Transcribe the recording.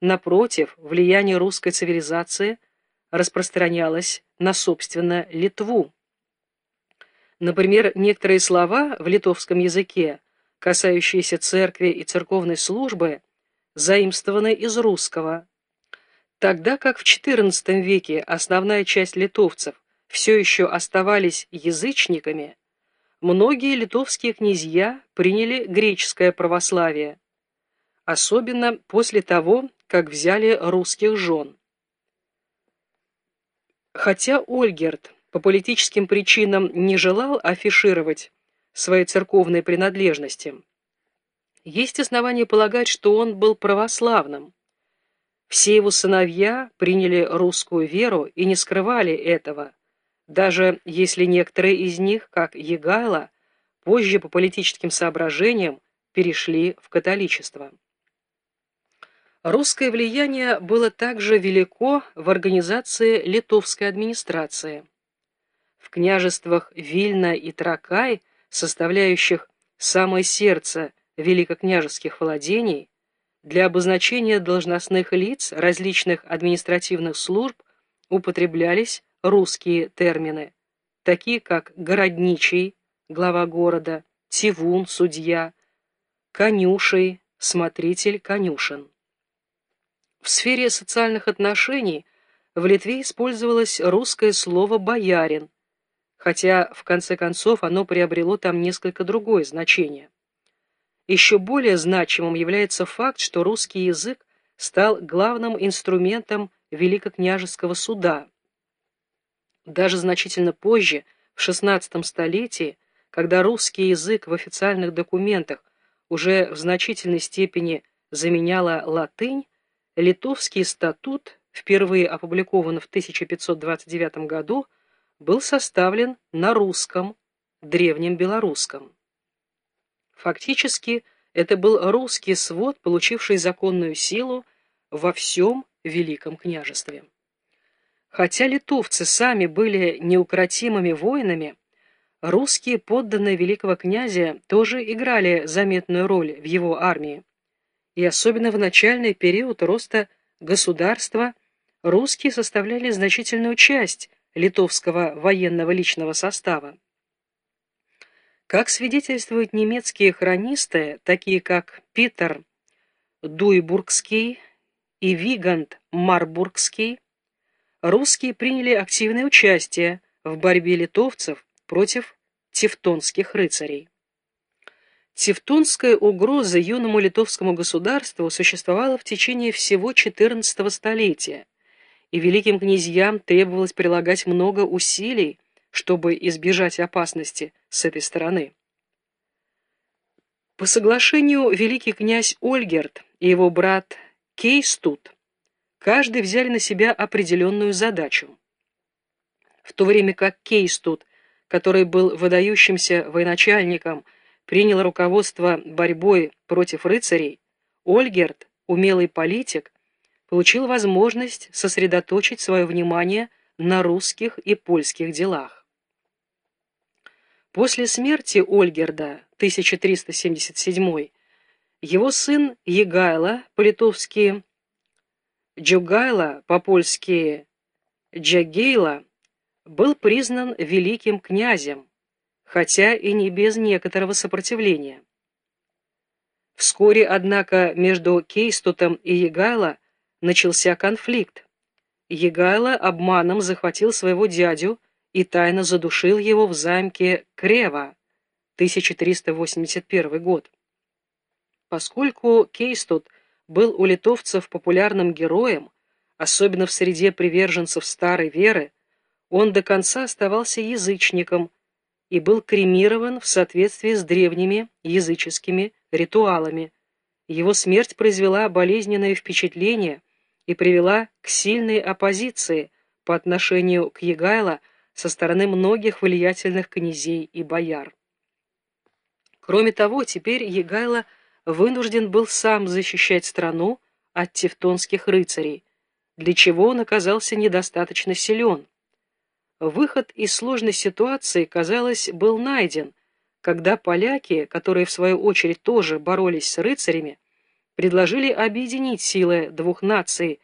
напротив, влияние русской цивилизации распространялось на, собственно, Литву. Например, некоторые слова в литовском языке, касающиеся церкви и церковной службы, заимствованы из русского. Тогда как в XIV веке основная часть литовцев все еще оставались язычниками, многие литовские князья приняли греческое православие, особенно после того, как взяли русских жен. Хотя Ольгерт по политическим причинам не желал афишировать своей церковной принадлежности, есть основания полагать, что он был православным. Все его сыновья приняли русскую веру и не скрывали этого, даже если некоторые из них, как Егайло, позже по политическим соображениям перешли в католичество. Русское влияние было также велико в организации литовской администрации. В княжествах Вильна и Тракай, составляющих самое сердце великокняжеских владений, для обозначения должностных лиц различных административных служб употреблялись русские термины, такие как «городничий», глава города, «тивун», судья, «конюшей», смотритель конюшен. В сфере социальных отношений в Литве использовалось русское слово «боярин», хотя в конце концов оно приобрело там несколько другое значение. Еще более значимым является факт, что русский язык стал главным инструментом великокняжеского суда. Даже значительно позже, в XVI столетии, когда русский язык в официальных документах уже в значительной степени заменяла латынь, Литовский статут, впервые опубликован в 1529 году, был составлен на русском, древнем белорусском. Фактически, это был русский свод, получивший законную силу во всем Великом княжестве. Хотя литовцы сами были неукротимыми воинами, русские подданные великого князя тоже играли заметную роль в его армии и особенно в начальный период роста государства русские составляли значительную часть литовского военного личного состава. Как свидетельствуют немецкие хронисты, такие как Питер Дуйбургский и Вигант Марбургский, русские приняли активное участие в борьбе литовцев против тевтонских рыцарей. Тевтонская угроза юному литовскому государству существовала в течение всего XIV столетия, и великим князьям требовалось прилагать много усилий, чтобы избежать опасности с этой стороны. По соглашению великий князь Ольгерт и его брат Кейстут каждый взяли на себя определенную задачу. В то время как Кейстут, который был выдающимся военачальником, принял руководство борьбой против рыцарей, Ольгерт, умелый политик, получил возможность сосредоточить свое внимание на русских и польских делах. После смерти Ольгерда, 1377 его сын Егайло, по-литовски Джугайло, по-польски Джагейла, был признан великим князем, хотя и не без некоторого сопротивления. Вскоре, однако, между Кейстутом и Егайло начался конфликт. Егайло обманом захватил своего дядю и тайно задушил его в замке Крева, 1381 год. Поскольку Кейстут был у литовцев популярным героем, особенно в среде приверженцев старой веры, он до конца оставался язычником и был кремирован в соответствии с древними языческими ритуалами. Его смерть произвела болезненное впечатление и привела к сильной оппозиции по отношению к Егайло со стороны многих влиятельных князей и бояр. Кроме того, теперь Егайло вынужден был сам защищать страну от тевтонских рыцарей, для чего он оказался недостаточно силен. Выход из сложной ситуации, казалось, был найден, когда поляки, которые в свою очередь тоже боролись с рыцарями, предложили объединить силы двух наций